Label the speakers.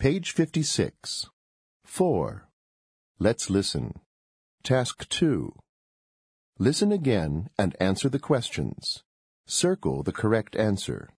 Speaker 1: Page 56. 4. Let's listen. Task 2. Listen again and answer the questions. Circle the correct answer.